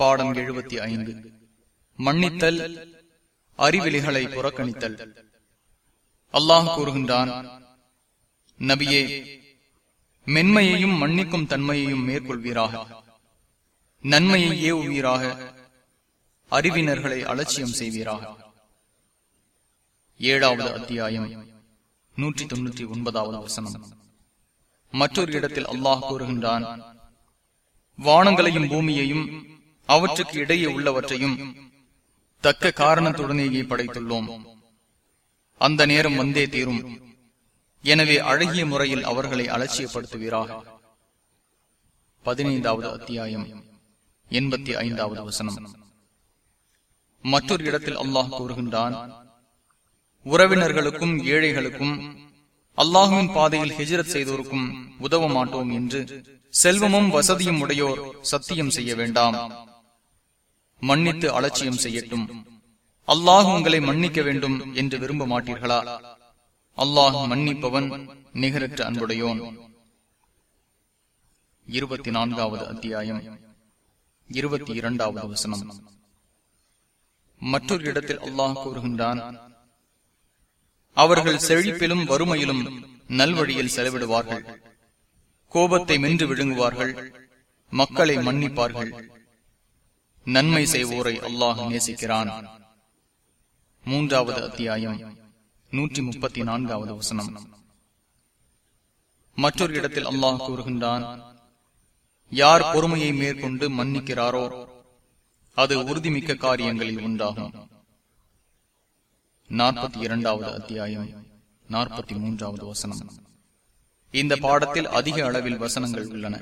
பாடம் எழுபத்தி ஐந்து. மன்னித்தல் அறிவிலிகளை புறக்கணித்தல். அல்லாஹ் கூறுகின்றான் நபியே மென்மையையும் மன்னிக்கும் தன்மையையும் மேற்கொள்வீராக. நன்மையை ஏவுவீராக அறிவினர்களை அலட்சியம் செய்வீராக. ஏழாவது அத்தியாயம் நூற்றி தொன்னூற்றி ஒன்பதாவது வசனம். மற்றொரு இடத்தில் அல்லாஹ் கூறுகின்றான் வானங்களையும் பூமியையும் அவற்றுக்கு இடையே உள்ளவற்றையும் தக்க காரணத்துடனேயே படைத்துள்ளோம். அந்த நேரம் வந்தே தீரும். எனவே அழகிய முறையில் அவர்களை அலட்சியப்படுத்துவீராக. பதினைந்தாவது அத்தியாயம் எண்பத்தி ஐந்தாவது வசனம். மற்றொரு இடத்தில் அல்லாஹ் கூறுகின்றான் உறவினர்களுக்கும் ஏழைகளுக்கும் அல்லாஹுவின் பாதையில் ஹிஜரத் செய்தோருக்கும் உதவ மாட்டோம் என்று. செல்வமும் வசதியும் உடையோர் சத்தியம் செய்ய வேண்டாம். மன்னித்து அலட்சியம் செய்யட்டும். அல்லாஹ் உங்களை மன்னிக்க வேண்டும் என்று விரும்ப மாட்டீர்களா அல்லாஹ் மன்னிப்பவன் நிகரற்ற அன்புடையோன். இருபத்தி நான்காவது அத்தியாயம். இருபத்தி இரண்டாவது வசனம். மற்றொரு இடத்தில் அல்லாஹ் கூறுகின்றான் அவர்கள் செழிப்பிலும் வறுமையிலும் நல்வழியில் செலவிடுவார்கள். கோபத்தை மென்று விழுங்குவார்கள். மக்களை மன்னிப்பார்கள். நன்மை செய்வோரை அல்லாஹ் நேசிக்கிறான். மூன்றாவது அத்தியாயம் நூற்றி முப்பத்தி நான்காவது வசனம். மற்றொரு இடத்தில் அல்லாஹ் கூறுகின்றான் யார் பொறுமையை மேற்கொண்டு மன்னிக்கிறாரோ அது உறுதிமிக்க காரியங்களில் உண்டாகும் நாற்பத்தி இரண்டாவது அத்தியாயம் நாற்பத்தி மூன்றாவது வசனம். இந்த பாடத்தில் அதிக அளவில் வசனங்கள் உள்ளன.